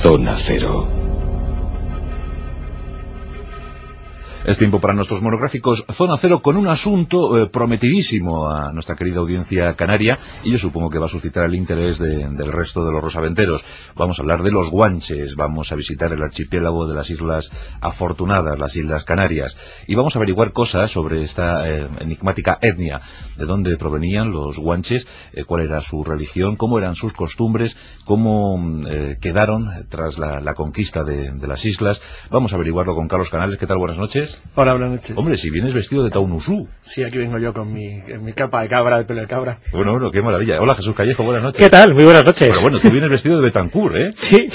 Zona Cero. Es tiempo para nuestros monográficos Zona Cero con un asunto eh, prometidísimo a nuestra querida audiencia canaria y yo supongo que va a suscitar el interés del resto de los rosaventeros. Vamos a hablar de los guanches, vamos a visitar el archipiélago de las Islas Afortunadas, las Islas Canarias, y vamos a averiguar cosas sobre esta eh, enigmática etnia, de dónde provenían los guanches, eh, cuál era su religión, cómo eran sus costumbres, cómo quedaron tras la, conquista de, las islas. Vamos a averiguarlo con Carlos Canales. ¿Qué tal? Buenas noches. Hola, buenas noches. Hombre, si vienes vestido de Taunusú. Sí, aquí vengo yo con mi, mi capa de cabra, de pelo de cabra. Bueno, bueno, qué maravilla. Hola, Jesús Callejo, buenas noches. ¿Qué tal? Muy buenas noches. Pero bueno, tú vienes vestido de Betancourt, ¿eh? Sí,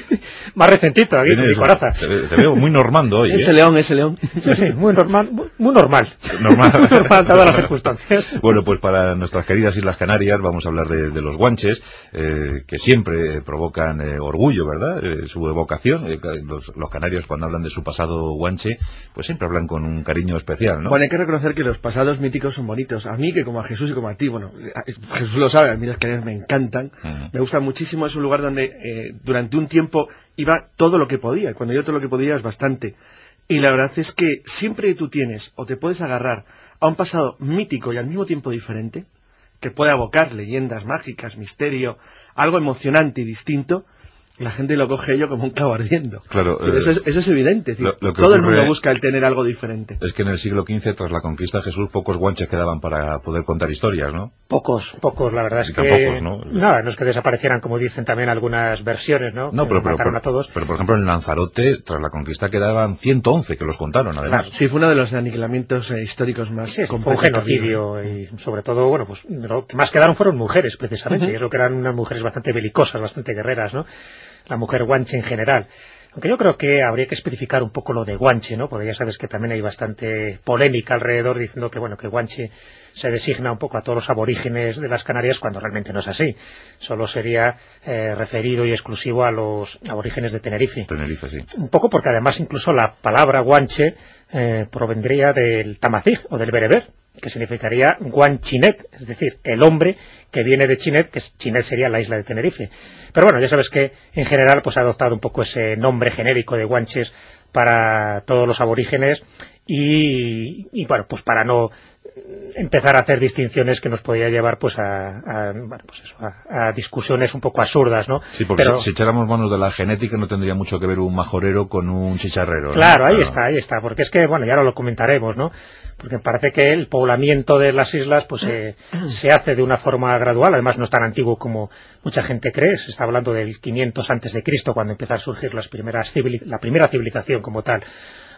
más recentito, aquí, mi coraza. Te, veo muy normando hoy, Ese ¿eh? león, ese león. Sí, sí, muy normal, muy normal. Normal. normal, todas las circunstancias. Bueno, pues para nuestras queridas Islas Canarias vamos a hablar de, de los guanches, eh, que siempre provocan eh, orgullo, ¿verdad? Eh, su evocación. Los, los canarios cuando hablan de su pasado guanche, pues siempre hablan con un cariño especial, ¿no? Bueno, hay que reconocer que los pasados míticos son bonitos. A mí, que como a Jesús y como a ti, bueno, Jesús lo sabe, a mí las Canarias me encantan. Me gusta muchísimo, es un lugar donde eh, durante un tiempo iba todo lo que podía. Cuando yo todo lo que podía es bastante. Y la verdad es que siempre tú tienes o te puedes agarrar a un pasado mítico y al mismo tiempo diferente, que puede abocar leyendas mágicas, misterio, algo emocionante y distinto, la gente lo coge ello como un clavo ardiendo. Claro, eso, eh, es, eso es evidente. lo- lo Todo el mundo busca el tener algo diferente. Es que en el siglo XV, tras la conquista de Jesús, pocos guanches quedaban para poder contar historias, ¿no? Pocos, pocos, la verdad es que... tampoco, ¿no? Nada, no es que desaparecieran, como dicen también algunas versiones, ¿no? No, pero, pero, a todos. pero, por ejemplo en Lanzarote, tras la conquista quedaban 111 que los contaron, además. Sí, fue uno de los aniquilamientos eh, históricos más Sí, fue un genocidio y sobre todo, bueno, pues lo que más quedaron fueron mujeres, precisamente, y eso que eran unas mujeres bastante belicosas, bastante guerreras, ¿no? La mujer guanche en general. Aunque yo creo que habría que especificar un poco lo de guanche, ¿no? Porque ya sabes que también hay bastante polémica alrededor diciendo que, bueno, que guanche se designa un poco a todos los aborígenes de las Canarias cuando realmente no es así. Solo sería eh, referido y exclusivo a los aborígenes de Tenerife. Tenerife, sí. Un poco porque además incluso la palabra guanche eh, provendría del tamazig o del bereber, que significaría guanchinet, es decir, el hombre que viene de Chinet, que Chinet sería la isla de Tenerife. Pero bueno, ya sabes que en general pues ha adoptado un poco ese nombre genérico de guanches para todos los aborígenes y, y, bueno, pues para no empezar a hacer distinciones que nos podría llevar pues a, a, bueno, pues eso, a, a discusiones un poco absurdas, ¿no? Sí, porque Pero- si, si echáramos manos de la genética no tendría mucho que ver un majorero con un chicharrero. ¿no? Claro, ahí está, ahí está, porque es que, bueno, ya lo comentaremos, ¿no? Porque parece que el poblamiento de las islas pues eh, se hace de una forma gradual, además no es tan antiguo como mucha gente cree, se está hablando del 500 antes de Cristo cuando empieza a surgir las primeras la primera civilización como tal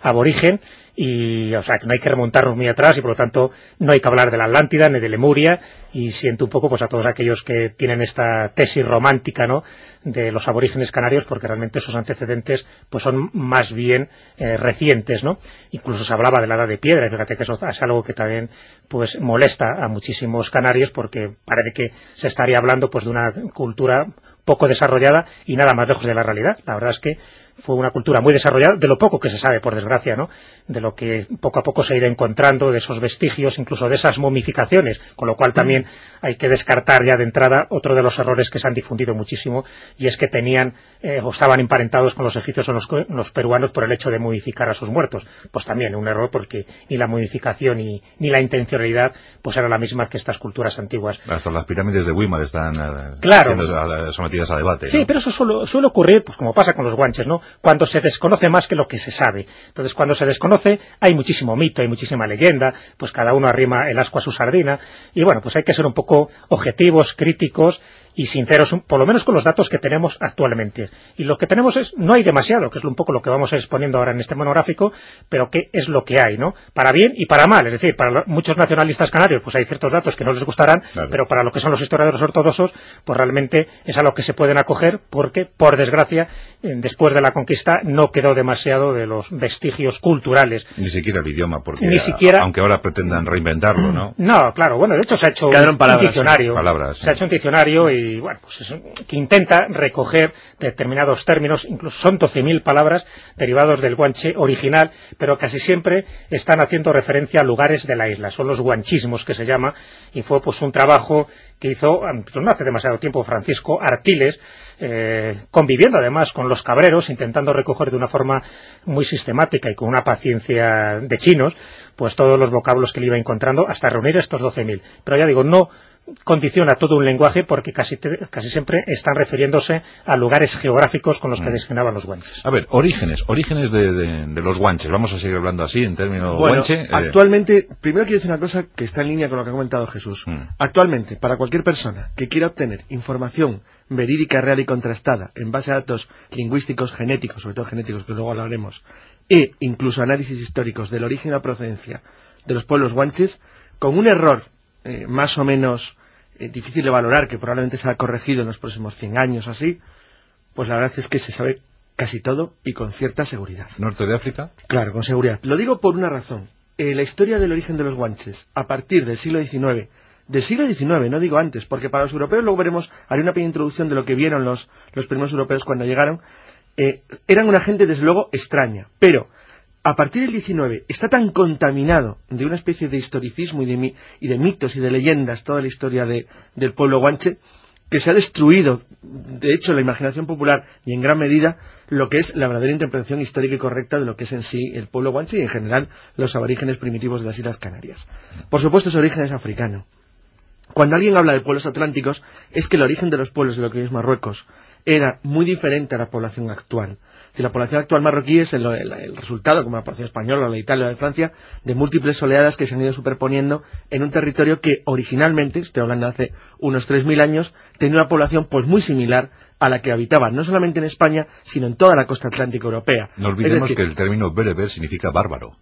aborigen y o sea que no hay que remontarnos muy atrás y por lo tanto no hay que hablar de la Atlántida ni de Lemuria y siento un poco pues a todos aquellos que tienen esta tesis romántica no de los aborígenes canarios porque realmente sus antecedentes pues son más bien eh, recientes no incluso se hablaba de la edad de piedra y fíjate que eso es algo que también pues molesta a muchísimos canarios porque parece que se estaría hablando pues de una cultura poco desarrollada y nada más lejos de la realidad. La verdad es que fue una cultura muy desarrollada, de lo poco que se sabe, por desgracia, ¿no? De lo que poco a poco se ha ido encontrando, de esos vestigios, incluso de esas momificaciones, con lo cual también hay que descartar ya de entrada otro de los errores que se han difundido muchísimo, y es que tenían eh, o estaban emparentados con los egipcios o los, los peruanos por el hecho de momificar a sus muertos. Pues también un error porque ni la modificación ni, ni la intencionalidad pues era la misma que estas culturas antiguas. Hasta las pirámides de Weimar están eh, Claro. siendo a- sometidas a debate. Sí, ¿no? pero eso suele, suele ocurrir, pues como pasa con los guanches, ¿no? Cuando se desconoce más que lo que se sabe. Entonces, cuando se desconoce, hay muchísimo mito, hay muchísima leyenda, pues cada uno arrima el asco a su sardina, y bueno, pues hay que ser un poco objetivos, críticos y sinceros, por lo menos con los datos que tenemos actualmente. Y lo que tenemos es, no hay demasiado, que es un poco lo que vamos a ir exponiendo ahora en este monográfico, pero que es lo que hay, ¿no? Para bien y para mal, es decir, para muchos nacionalistas canarios, pues hay ciertos datos que no les gustarán, Claro. pero para lo que son los historiadores ortodoxos, pues realmente es a lo que se pueden acoger, porque, por desgracia, eh, después de la conquista no quedó demasiado de los vestigios culturales. Ni siquiera el idioma, porque Ni siquiera- aunque ahora pretendan reinventarlo, ¿no? No, claro, bueno, de hecho se ha hecho Quedaron un, palabras, un diccionario. palabras, sí. Se ha hecho un diccionario y, bueno, pues que intenta recoger determinados términos, incluso son 12.000 palabras derivados del guanche original, pero casi siempre están haciendo referencia a lugares de la isla. Son los guanchismos que se llama, y fue pues un trabajo que hizo, pues, no hace demasiado tiempo, Francisco Artiles, eh, conviviendo además con los cabreros, intentando recoger de una forma muy sistemática y con una paciencia de chinos, pues todos los vocablos que le iba encontrando hasta reunir estos 12.000. Pero ya digo, no condiciona todo un lenguaje porque casi, casi siempre están refiriéndose a lugares geográficos con los que mm. designaban los guanches. A ver, orígenes, orígenes de, los guanches. Vamos a seguir hablando así en términos guanche. Eh. Actualmente, primero quiero decir una cosa que está en línea con lo que ha comentado Jesús. Mm. Actualmente, para cualquier persona que quiera obtener información verídica, real y contrastada en base a datos lingüísticos, genéticos, sobre todo genéticos, que luego hablaremos, e incluso análisis históricos del origen y la procedencia de los pueblos guanches, con un error eh, más o menos eh, difícil de valorar, que probablemente será corregido en los próximos 100 años o así, pues la verdad es que se sabe casi todo y con cierta seguridad. ¿Norte de África? Claro, con seguridad. Lo digo por una razón. Eh, la historia del origen de los guanches, a partir del siglo XIX, del siglo XIX, no digo antes, porque para los europeos luego veremos, haré una pequeña introducción de lo que vieron los, los primeros europeos cuando llegaron, eran una gente desde luego extraña, pero a partir del 19 está tan contaminado de una especie de historicismo y de, mitos y de leyendas toda la historia del pueblo guanche que se ha destruido, de hecho, la imaginación popular y en gran medida lo que es la verdadera interpretación histórica y correcta de lo que es en sí el pueblo guanche y en general los aborígenes primitivos de las Islas Canarias. Por supuesto, su origen es africano. Cuando alguien habla de pueblos atlánticos, es que el origen de los pueblos de lo que es Marruecos era muy diferente a la población actual. Si la población actual marroquí es el, resultado, como la población española, la de Italia o la de Francia, de múltiples oleadas que se han ido superponiendo en un territorio que originalmente, estoy hablando de hace unos 3.000 años, tenía una población pues muy similar a la que habitaba no solamente en España, sino en toda la costa atlántica europea. No olvidemos que el término bereber significa bárbaro.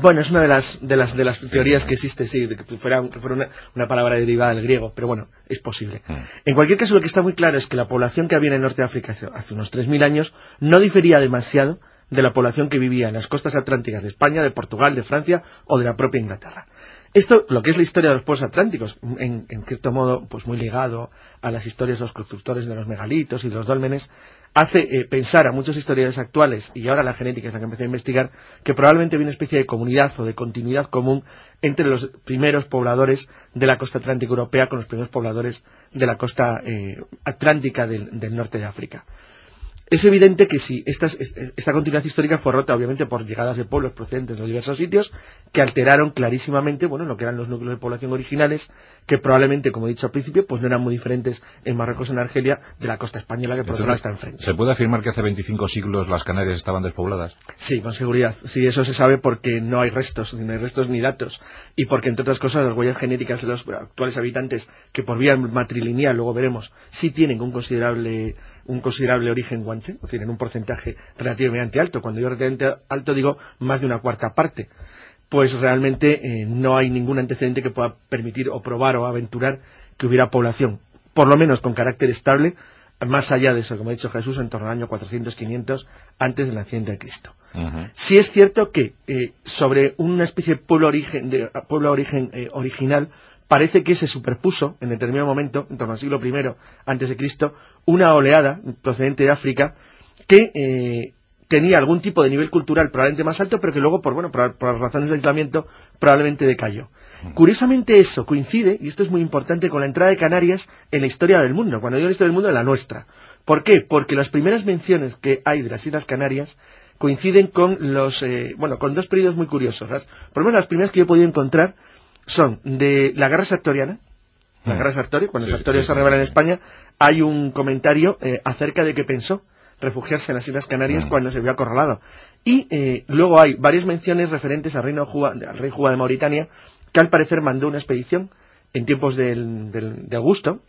Bueno, es una de las, de las, de las teorías que existe, sí, de que fuera, una, palabra derivada del griego, pero bueno, es posible. Mm. En cualquier caso, lo que está muy claro es que la población que había en el norte de África hace, hace unos 3.000 años no difería demasiado de la población que vivía en las costas atlánticas de España, de Portugal, de Francia o de la propia Inglaterra. Esto, lo que es la historia de los pueblos atlánticos, en, cierto modo, pues muy ligado a las historias de los constructores de los megalitos y de los dólmenes, hace eh, pensar a muchos historiadores actuales, y ahora la genética es la que empecé a investigar, que probablemente había una especie de comunidad o de continuidad común entre los primeros pobladores de la costa atlántica europea con los primeros pobladores de la costa eh, atlántica del norte de África. Es evidente que si esta, continuidad histórica fue rota, obviamente, por llegadas de pueblos procedentes de los diversos sitios, que alteraron clarísimamente, bueno, lo que eran los núcleos de población originales, que probablemente, como he dicho al principio, pues no eran muy diferentes en Marruecos o en Argelia de la costa española, que por otro lado está enfrente. ¿Se puede afirmar que hace 25 siglos las Canarias estaban despobladas? Sí, con seguridad. Sí, eso se sabe porque no hay restos, no hay restos ni datos. Y porque, entre otras cosas, las huellas genéticas de los actuales habitantes, que por vía matrilineal, luego veremos, sí tienen un considerable un considerable origen guanche, es decir, en un porcentaje relativamente alto. Cuando yo relativamente alto digo más de una cuarta parte. Pues realmente eh, no hay ningún antecedente que pueda permitir o probar o aventurar que hubiera población, por lo menos con carácter estable, más allá de eso, como ha dicho Jesús, en torno al año 400-500 antes del nacimiento de Cristo. Sí es cierto que eh, sobre una especie de pueblo origen, de, pueblo origen eh, original parece que se superpuso en determinado momento, en torno al siglo I antes de Cristo, una oleada procedente de África que eh, tenía algún tipo de nivel cultural probablemente más alto, pero que luego, por, bueno, por, razones de aislamiento, probablemente decayó. Curiosamente eso coincide, y esto es muy importante, con la entrada de Canarias en la historia del mundo, cuando digo la historia del mundo, en la nuestra. ¿Por qué? Porque las primeras menciones que hay de las Islas Canarias coinciden con los, eh, bueno, con dos periodos muy curiosos. por lo menos las primeras que yo he podido encontrar son de la guerra sartoriana, la mm. guerra sartoria, cuando Sartorio se revela en España, hay un comentario eh, acerca de que pensó refugiarse en las Islas Canarias mm. cuando se vio acorralado. Y eh, luego hay varias menciones referentes al, reino al rey Juga de Mauritania, que al parecer mandó una expedición en tiempos del, de Augusto,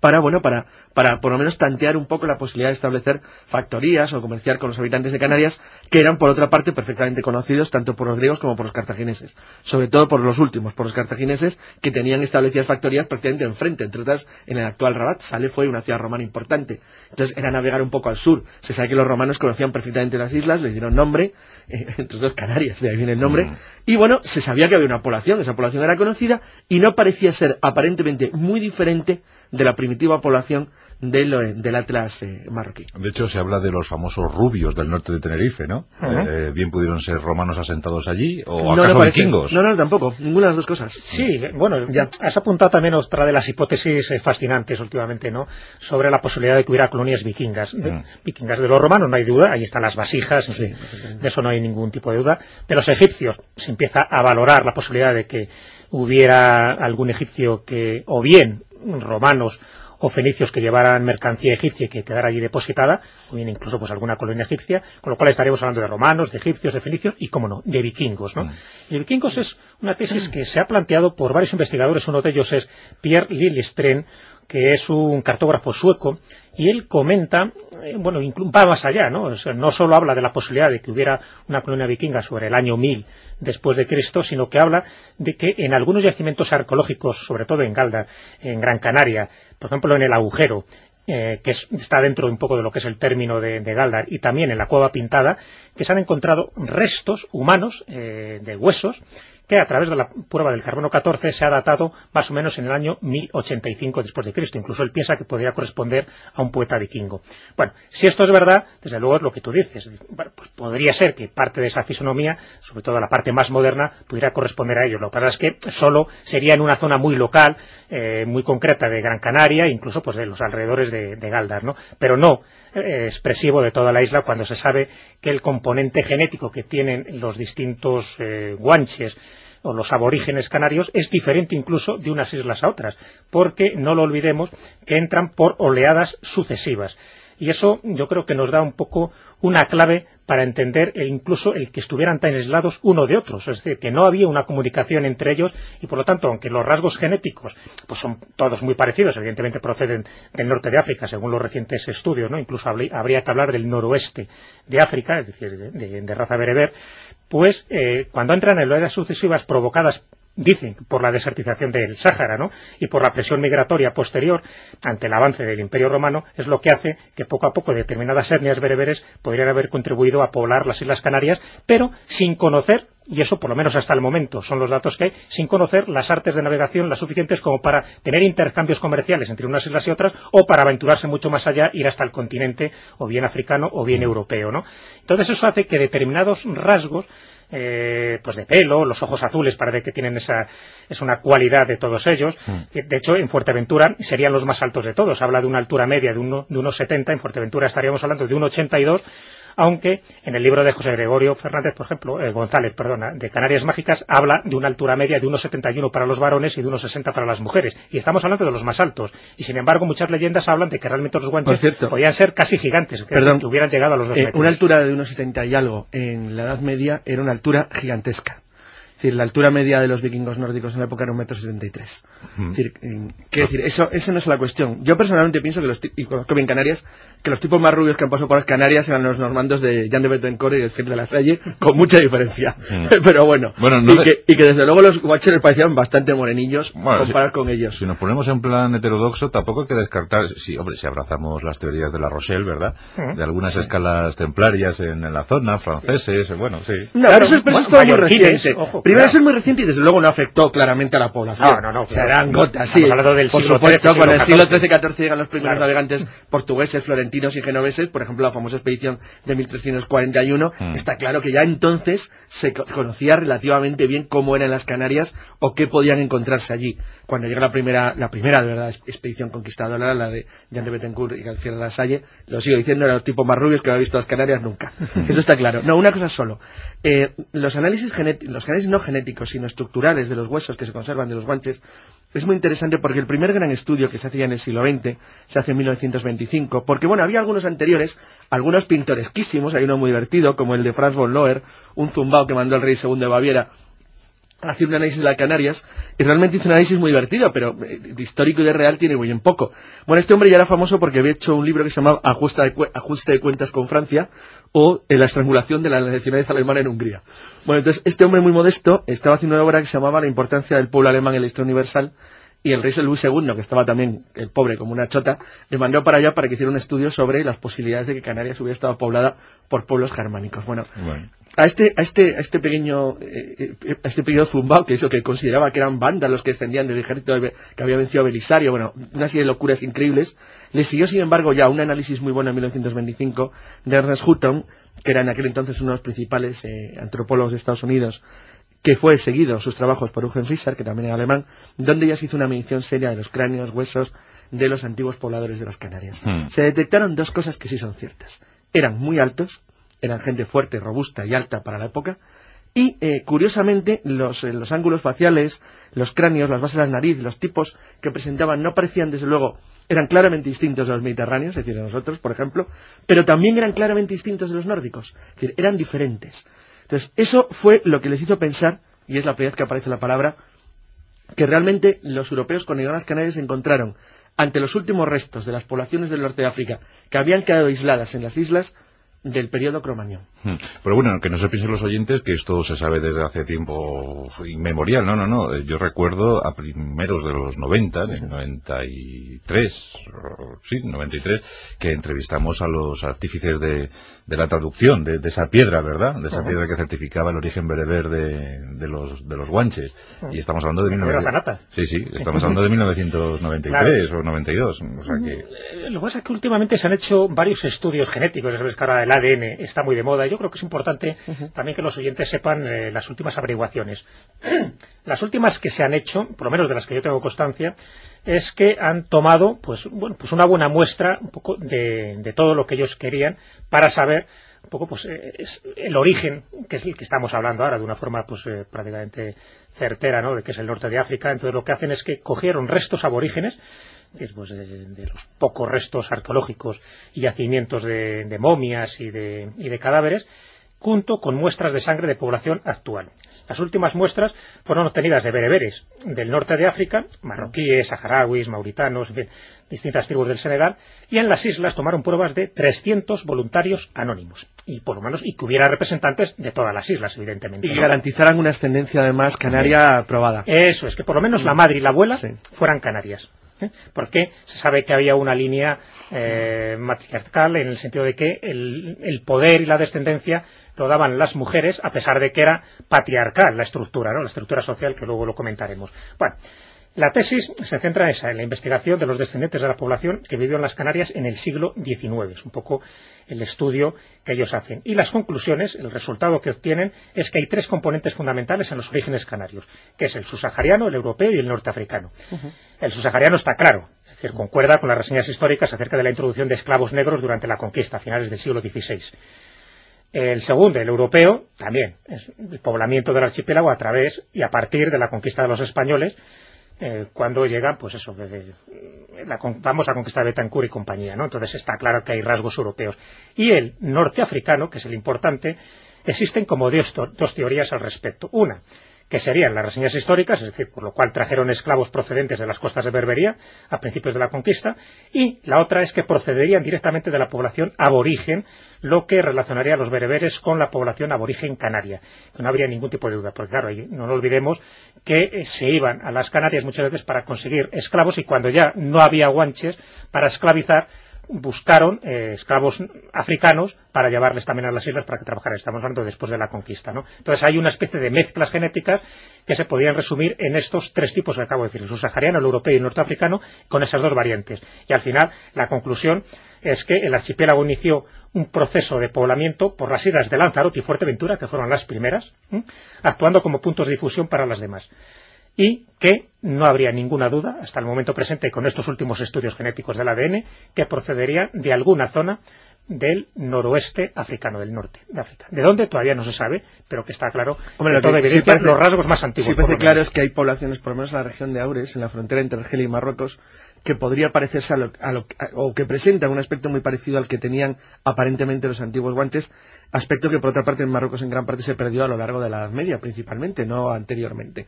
para, bueno, para, para por lo menos tantear un poco la posibilidad de establecer factorías o comerciar con los habitantes de Canarias, que eran, por otra parte, perfectamente conocidos tanto por los griegos como por los cartagineses. Sobre todo por los últimos, por los cartagineses, que tenían establecidas factorías prácticamente enfrente, entre otras en el actual Rabat. Sale fue una ciudad romana importante. Entonces era navegar un poco al sur. Se sabe que los romanos conocían perfectamente las islas, le dieron nombre, eh, entre otras Canarias, de ahí viene el nombre. Mm. Y bueno, se sabía que había una población, esa población era conocida y no parecía ser aparentemente muy diferente de la primitiva población del, del Atlas eh, marroquí. De hecho, se habla de los famosos rubios del norte de Tenerife, ¿no? Eh, bien pudieron ser romanos asentados allí o no, acaso no vikingos. No, no, tampoco. Ninguna de las dos cosas. Sí, bueno, ya has apuntado también otra de las hipótesis eh, fascinantes últimamente, ¿no? Sobre la posibilidad de que hubiera colonias vikingas. De, mm. Vikingas de los romanos, no hay duda. Ahí están las vasijas, sí. de eso no hay ningún tipo de duda. De los egipcios se empieza a valorar la posibilidad de que hubiera algún egipcio que, o bien romanos o fenicios que llevaran mercancía egipcia y que quedara allí depositada, o bien incluso pues alguna colonia egipcia, con lo cual estaríamos hablando de romanos, de egipcios, de fenicios y, como no, de vikingos. ¿no? Mm. Y de vikingos es una tesis que se ha planteado por varios investigadores, uno de ellos es Pierre Lillestren, que es un cartógrafo sueco, y él comenta, eh, bueno, va más allá, ¿no? no solo habla de la posibilidad de que hubiera una colonia vikinga sobre el año 1000 después de Cristo, sino que habla de que en algunos yacimientos arqueológicos, sobre todo en Galda, en Gran Canaria, por ejemplo en el agujero, eh, que está dentro un poco de lo que es el término de, Galdar, y también en la cueva pintada, que se han encontrado restos humanos eh, de huesos que a través de la prueba del carbono 14 se ha datado más o menos en el año 1085 después de Cristo. Incluso él piensa que podría corresponder a un poeta vikingo. Bueno, si esto es verdad, desde luego es lo que tú dices. Pues podría ser que parte de esa fisonomía, sobre todo la parte más moderna, pudiera corresponder a ello. Lo que pasa es que solo sería en una zona muy local, eh, muy concreta de Gran Canaria, incluso pues de los alrededores de, de Galdar, ¿no? Pero no expresivo de toda la isla cuando se sabe que el componente genético que tienen los distintos eh, guanches o los aborígenes canarios es diferente incluso de unas islas a otras, porque no lo olvidemos que entran por oleadas sucesivas. Y eso yo creo que nos da un poco una clave para entender e incluso el que estuvieran tan aislados uno de otros. Es decir, que no había una comunicación entre ellos y por lo tanto, aunque los rasgos genéticos pues son todos muy parecidos, evidentemente proceden del norte de África, según los recientes estudios, ¿no? incluso habría que hablar del noroeste de África, es decir, de, raza bereber, pues eh, cuando entran en oleadas sucesivas provocadas dicen, por la desertización del Sáhara, ¿no? Y por la presión migratoria posterior ante el avance del Imperio Romano, es lo que hace que poco a poco determinadas etnias bereberes podrían haber contribuido a poblar las Islas Canarias, pero sin conocer y eso por lo menos hasta el momento son los datos que hay, sin conocer las artes de navegación las suficientes como para tener intercambios comerciales entre unas islas y otras o para aventurarse mucho más allá, ir hasta el continente o bien africano o bien europeo, ¿no? Entonces eso hace que determinados rasgos eh, pues de pelo, los ojos azules parece que tienen esa, es una cualidad de todos ellos. Mm. De hecho, en Fuerteventura serían los más altos de todos. Habla de una altura media de, uno, de unos 70, en Fuerteventura estaríamos hablando de un 82 aunque en el libro de José Gregorio Fernández, por ejemplo, eh, González, perdona, de Canarias Mágicas, habla de una altura media de 1,71 para los varones y de 1,60 para las mujeres. Y estamos hablando de los más altos. Y sin embargo, muchas leyendas hablan de que realmente los guanches podían ser casi gigantes, que, hubieran llegado a los dos eh, Una altura de 1,70 y algo en la Edad Media era una altura gigantesca. Es decir, la altura media de los vikingos nórdicos en la época era un metro setenta y tres. Es decir, eso, esa no es la cuestión. Yo personalmente pienso que los y conozco bien Canarias, que los tipos más rubios que han pasado por las Canarias eran los normandos de Jan de Bettencourt y de Cir de la Salle, con mucha diferencia. Pero bueno, y, que, y, que, desde luego los guacheros parecían bastante morenillos comparar con ellos. Si nos ponemos en plan heterodoxo, tampoco hay que descartar, sí, hombre, si abrazamos las teorías de la Rochelle, ¿verdad? De algunas escalas templarias en, la zona, franceses, bueno, sí. No, pero eso, es todo muy reciente. Primero, eso es muy reciente y desde luego no afectó claramente a la población. No, no, no. O sea, eran gotas, sí. Del por supuesto, con el siglo XIII-XIV llegan los primeros navegantes portugueses, florentinos y genoveses, por ejemplo, la famosa expedición de 1341, mm. está claro que ya entonces se conocía relativamente bien cómo eran las Canarias o qué podían encontrarse allí. Cuando llega la primera, la primera de verdad expedición conquistadora, la de Jean de Betancourt y García de la Salle, lo sigo diciendo, eran los tipos más rubios que había visto las Canarias nunca. Eso está claro. No, una cosa solo. Eh, los análisis los análisis no genéticos, sino estructurales de los huesos que se conservan de los guanches, es muy interesante porque el primer gran estudio que se hacía en el siglo XX se hace en 1925, porque bueno, había algunos anteriores, algunos pintoresquísimos, hay uno muy divertido, como el de Franz von Loher, un zumbao que mandó el rey segundo de Baviera a hacer un análisis de las Canarias, y realmente hizo un análisis muy divertido, pero eh, de histórico y de real tiene muy en poco. Bueno, este hombre ya era famoso porque había hecho un libro que se llamaba Ajuste de, Ajuste de Cuentas con Francia, o en la estrangulación de la nacionalidad alemana en Hungría. Bueno, entonces este hombre muy modesto estaba haciendo una obra que se llamaba La importancia del pueblo alemán en la historia universal y el rey Luis II, que estaba también el pobre como una chota, le mandó para allá para que hiciera un estudio sobre las posibilidades de que Canarias hubiera estado poblada por pueblos germánicos. Bueno, a este, a este, a este pequeño, eh, eh, a este pequeño zumbao, que es lo que consideraba que eran bandas los que extendían del ejército que había vencido a Belisario, bueno, una serie de locuras increíbles, le siguió sin embargo ya un análisis muy bueno en 1925 de Ernest Hutton, que era en aquel entonces uno de los principales eh, antropólogos de Estados Unidos, que fue seguido sus trabajos por Eugen Fischer, que también era alemán, donde ya se hizo una medición seria de los cráneos, huesos de los antiguos pobladores de las Canarias. Hmm. Se detectaron dos cosas que sí son ciertas. Eran muy altos, eran gente fuerte, robusta y alta para la época, y eh, curiosamente los, eh, los, ángulos faciales, los cráneos, las bases de la nariz, los tipos que presentaban no parecían desde luego, eran claramente distintos de los mediterráneos, es decir, de nosotros, por ejemplo, pero también eran claramente distintos de los nórdicos, es decir, eran diferentes. Entonces, eso fue lo que les hizo pensar, y es la primera vez que aparece la palabra, que realmente los europeos con las Canarias encontraron ante los últimos restos de las poblaciones del norte de África que habían quedado aisladas en las islas del periodo cromañón. Hmm. Pero bueno, que no se piensen los oyentes que esto se sabe desde hace tiempo inmemorial. No, no, no. Eh, yo recuerdo a primeros de los 90, en el 93, sí, 93, que entrevistamos a los artífices de, de la traducción de, esa piedra, ¿verdad? De esa piedra que certificaba el origen bereber de, de los, de los guanches. Y estamos hablando de... 19... Sí, sí, estamos hablando de 1993 o 92. O sea que... Eh, lo que pasa es que últimamente se han hecho varios estudios genéticos, sabes el ADN está muy de moda. Yo creo que es importante también que los oyentes sepan eh, las últimas averiguaciones. las últimas que se han hecho, por lo menos de las que yo tengo constancia, es que han tomado pues bueno pues una buena muestra un poco de, todo lo que ellos querían para saber un poco pues eh, el origen que es el que estamos hablando ahora de una forma pues eh, prácticamente certera no de que es el norte de África entonces lo que hacen es que cogieron restos aborígenes pues, de, los pocos restos arqueológicos y yacimientos de, momias y de, y de cadáveres junto con muestras de sangre de población actual las últimas muestras fueron obtenidas de bereberes del norte de África, marroquíes, saharauis, mauritanos, en fin, distintas tribus del Senegal, y en las islas tomaron pruebas de 300 voluntarios anónimos, y por lo menos, y que hubiera representantes de todas las islas, evidentemente. Y garantizaran una ascendencia, además, canaria aprobada. Eso es, que por lo menos la madre y la abuela fueran canarias. ¿Eh? Porque se sabe que había una línea eh, matriarcal en el sentido de que el, poder y la descendencia lo daban las mujeres, a pesar de que era patriarcal la estructura, ¿no? la estructura social, que luego lo comentaremos. Bueno, la tesis se centra en esa, en la investigación de los descendientes de la población que vivió en las Canarias en el siglo XIX. Es un poco el estudio que ellos hacen. Y las conclusiones, el resultado que obtienen, es que hay tres componentes fundamentales en los orígenes canarios, que es el subsahariano, el europeo y el norteafricano. El subsahariano está claro, es decir, concuerda con las reseñas históricas acerca de la introducción de esclavos negros durante la conquista a finales del siglo XVI. El segundo, el europeo, también, es el poblamiento del archipiélago a través y a partir de la conquista de los españoles, eh, cuando llegan, pues eso, vamos a conquistar Betancourt y compañía, ¿no? Entonces está claro que hay rasgos europeos. Y el norteafricano, que es el importante, existen como dos, dos teorías al respecto. Una, que serían las reseñas históricas, es decir, por lo cual trajeron esclavos procedentes de las costas de Berbería a principios de la conquista, y la otra es que procederían directamente de la población aborigen, lo que relacionaría a los bereberes con la población aborigen canaria, no habría ningún tipo de duda, porque claro, no olvidemos que eh, se iban a las Canarias muchas veces para conseguir esclavos y cuando ya no había guanches para esclavizar, buscaron eh, esclavos africanos para llevarles también a las islas para que trabajaran. Estamos hablando después de la conquista, ¿no? Entonces hay una especie de mezclas genéticas que se podían resumir en estos tres tipos que acabo de decir, el subsahariano, el europeo y el norteafricano, con esas dos variantes. Y al final, la conclusión es que el archipiélago inició un proceso de poblamiento por las islas de Lanzarote y Fuerteventura, que fueron las primeras, actuando como puntos de difusión para las demás y que no habría ninguna duda hasta el momento presente con estos últimos estudios genéticos del ADN que procedería de alguna zona del noroeste africano, del norte de África. ¿De dónde? Todavía no se sabe, pero que está claro Hombre, toda evidencia los rasgos más antiguos. Sí parece claro es que hay poblaciones, por lo menos en la región de Aures, en la frontera entre Argelia y Marruecos, que podría parecerse a lo, o que presentan un aspecto muy parecido al que tenían aparentemente los antiguos guanches, aspecto que por otra parte en Marruecos en gran parte se perdió a lo largo de la Edad Media principalmente, no anteriormente.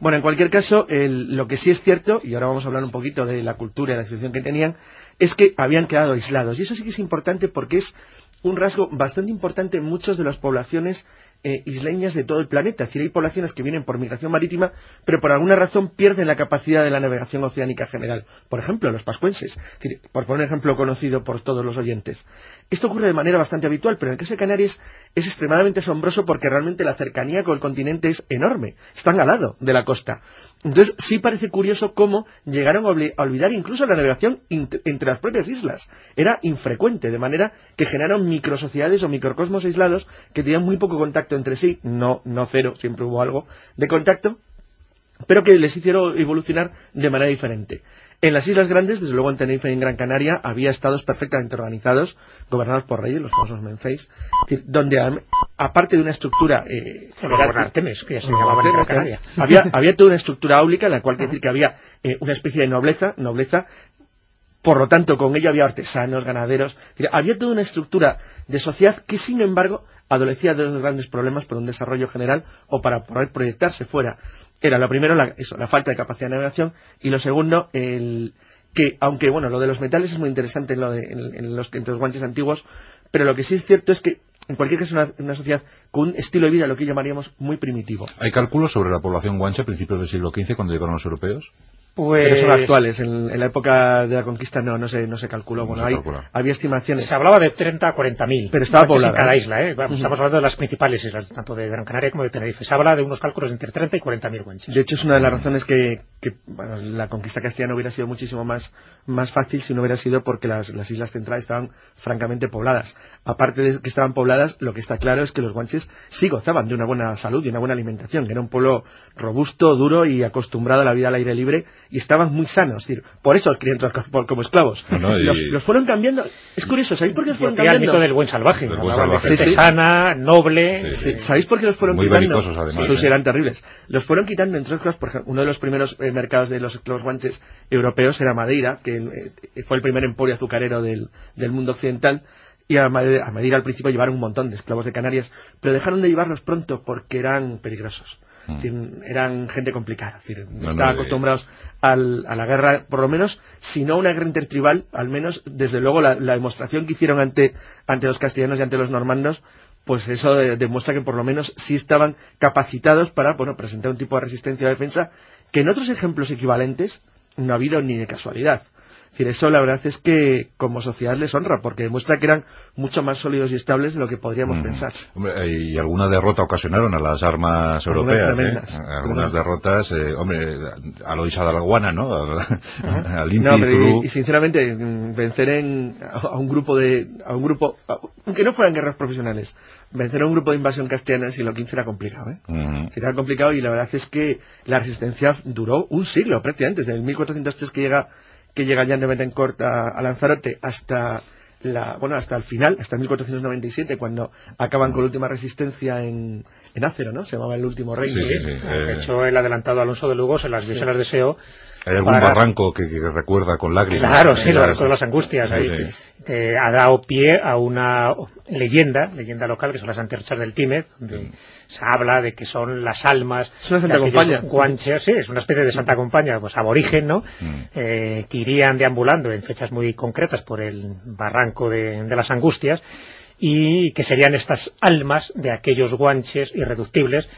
Bueno, en cualquier caso, lo que sí es cierto, y ahora vamos a hablar un poquito de la cultura y la situación que tenían, es que habían quedado aislados. Y eso sí que es importante porque es un rasgo bastante importante en muchas de las poblaciones eh, isleñas de todo el planeta. Es decir, hay poblaciones que vienen por migración marítima, pero por alguna razón pierden la capacidad de la navegación oceánica general. Por ejemplo, los pascuenses, por poner un ejemplo conocido por todos los oyentes. Esto ocurre de manera bastante habitual, pero en el caso de Canarias es extremadamente asombroso porque realmente la cercanía con el continente es enorme. Están al lado de la costa. Entonces, sí parece curioso cómo llegaron a, olvidar incluso la navegación entre las propias islas. Era infrecuente, de manera que generaron microsociedades o microcosmos aislados que tenían muy poco contacto entre sí, no, no cero, siempre hubo algo de contacto, pero que les hicieron evolucionar de manera diferente. En las Islas Grandes, desde luego en Tenerife y en Gran Canaria, había estados perfectamente organizados, gobernados por reyes, los famosos menfeis, donde aparte de una estructura... Eh, que se llamaba en Gran Canaria. Había, había toda una estructura áulica, en la cual quiere decir que había eh, una especie de nobleza, nobleza, por lo tanto con ella había artesanos, ganaderos, había toda una estructura de sociedad que sin embargo adolecía de dos grandes problemas por un desarrollo general o para poder proyectarse fuera era lo primero la, eso, la falta de capacidad de navegación y lo segundo el que aunque bueno lo de los metales es muy interesante en, lo de, en, los, entre los guanches antiguos pero lo que sí es cierto es que en cualquier caso una, una sociedad con un estilo de vida lo que llamaríamos muy primitivo. ¿Hay cálculos sobre la población guanche a principios del siglo XV cuando llegaron los europeos? Pero son pues- actuales. En, la época de la conquista no, no se, no se calculó. bueno, había estimaciones. Se hablaba de 30 a 40 mil. Pero estaba poblada. En cada isla, ¿eh? Estamos hablando de las principales islas, tanto de Gran Canaria como de Tenerife. Se habla de unos cálculos entre 30 y 40 mil guanches. De hecho, es una de las razones que, la conquista castellana hubiera sido muchísimo más, más fácil si no hubiera sido porque las, las islas centrales estaban francamente pobladas. Aparte de que estaban pobladas, lo que está claro es que los guanches sí gozaban de una buena salud y una buena alimentación. Era un pueblo robusto, duro y acostumbrado a la vida al aire libre y estaban muy sanos decir, por eso los querían como esclavos. los, fueron cambiando. Es curioso, ¿sabéis por qué los fueron cambiando? el mito del buen salvaje. sana, noble. ¿Sabéis por qué los fueron quitando? además, eran terribles. Los fueron quitando, entre otras cosas, por ejemplo, uno de los primeros eh, mercados de los esclavos guanches europeos era Madeira, que eh, fue el primer emporio azucarero del, mundo occidental y a Madeira, al principio llevaron un montón de esclavos de Canarias, pero dejaron de llevarlos pronto porque eran peligrosos. Mm. eran gente complicada, estaban acostumbrados a la guerra, por lo menos, si no una guerra intertribal, al menos, desde luego, la, demostración que hicieron ante, ante los castellanos y ante los normandos, pues eso demuestra que por lo menos sí estaban capacitados para bueno, presentar un tipo de resistencia o defensa que en otros ejemplos equivalentes no ha habido ni de casualidad decir, eso la verdad es que como sociedad les honra, porque demuestra que eran mucho más sólidos y estables de lo que podríamos mm. pensar. y alguna derrota ocasionaron a las armas europeas. ¿eh? Algunas derrotas, eh, hombre, a lo Guana, ¿no? Al no, y, sinceramente, mm, vencer en, a un grupo de, a un grupo, aunque no fueran guerras profesionales, vencer a un grupo de invasión castellana en siglo XV era complicado, ¿eh? Era complicado y la verdad es que la resistencia duró un siglo prácticamente, desde el 1403 que llega que llega ya de Betancourt a, Lanzarote hasta la, bueno, hasta el final, hasta 1497, cuando acaban con la última resistencia en, en Ácero, ¿no? Se llamaba el último rey. Sí, sí, De hecho, el adelantado Alonso de Lugo se las, se las deseó ¿Hay algún barranco que, recuerda con lágrimas? Claro, sí, lo recuerdo las angustias. Ahí, ha dado pie a una leyenda, leyenda local, que son las antorchas del Tímez, donde se habla de que son las almas es una Santa Compañía. guanches, sí, es una especie de Santa Compañía, pues aborigen, ¿no? Mm. Eh, que irían deambulando en fechas muy concretas por el barranco de, de las angustias y que serían estas almas de aquellos guanches irreductibles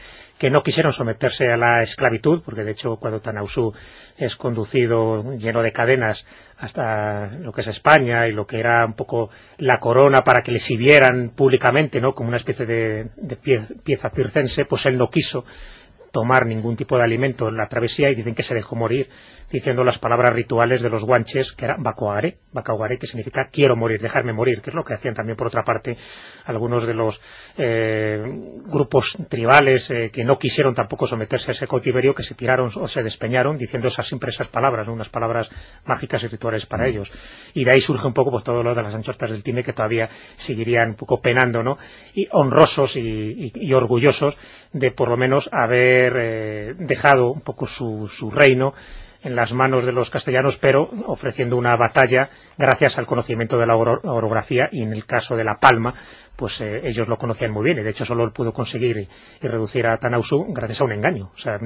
que no quisieron someterse a la esclavitud, porque de hecho cuando Tanausú es conducido lleno de cadenas hasta lo que es España y lo que era un poco la corona para que le sirvieran públicamente, ¿no? como una especie de, de pieza circense, pues él no quiso tomar ningún tipo de alimento en la travesía y dicen que se dejó morir diciendo las palabras rituales de los guanches, que era bacoare, bacoare, que significa quiero morir, dejarme morir, que es lo que hacían también por otra parte algunos de los eh, grupos tribales eh, que no quisieron tampoco someterse a ese cautiverio, que se tiraron o se despeñaron diciendo esas siempre esas palabras, unas palabras mágicas y rituales para ellos. Y de ahí surge un poco pues todo lo de las anchortas del time que todavía seguirían un poco penando, ¿no? Y honrosos y, orgullosos de por lo menos haber eh, dejado un poco su, su reino en las manos de los castellanos, pero ofreciendo una batalla gracias al conocimiento de la orografía y en el caso de La Palma, pues eh, ellos lo conocían muy bien y de hecho solo pudo conseguir y, reducir a Tanausu gracias a un engaño. O sea,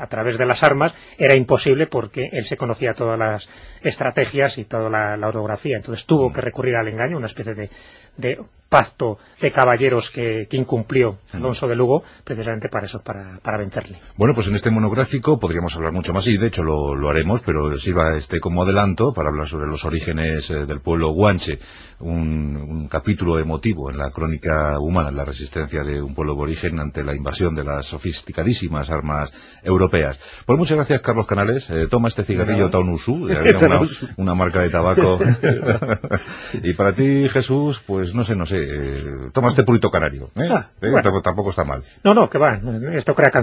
a través de las armas era imposible porque él se conocía todas las estrategias y toda la, orografía. Entonces tuvo mm. que recurrir al engaño, una especie de, de pacto de caballeros que, incumplió Alonso de Lugo precisamente para eso, para, para, vencerle. Bueno, pues en este monográfico podríamos hablar mucho más y de hecho lo, lo haremos, pero sirva este como adelanto para hablar sobre los orígenes eh, del pueblo guanche, un, un, capítulo emotivo en la crónica humana, la resistencia de un pueblo aborigen ante la invasión de las sofisticadísimas armas europeas. Pues muchas gracias, Carlos Canales. Eh, toma este cigarrillo Taunusu, una, una marca de tabaco. y para ti, Jesús, pues no sé, no sé, eh, toma este purito canario. ¿eh? Ah, ¿Eh? Tampoco está mal. No, no, que va. Esto crea canción.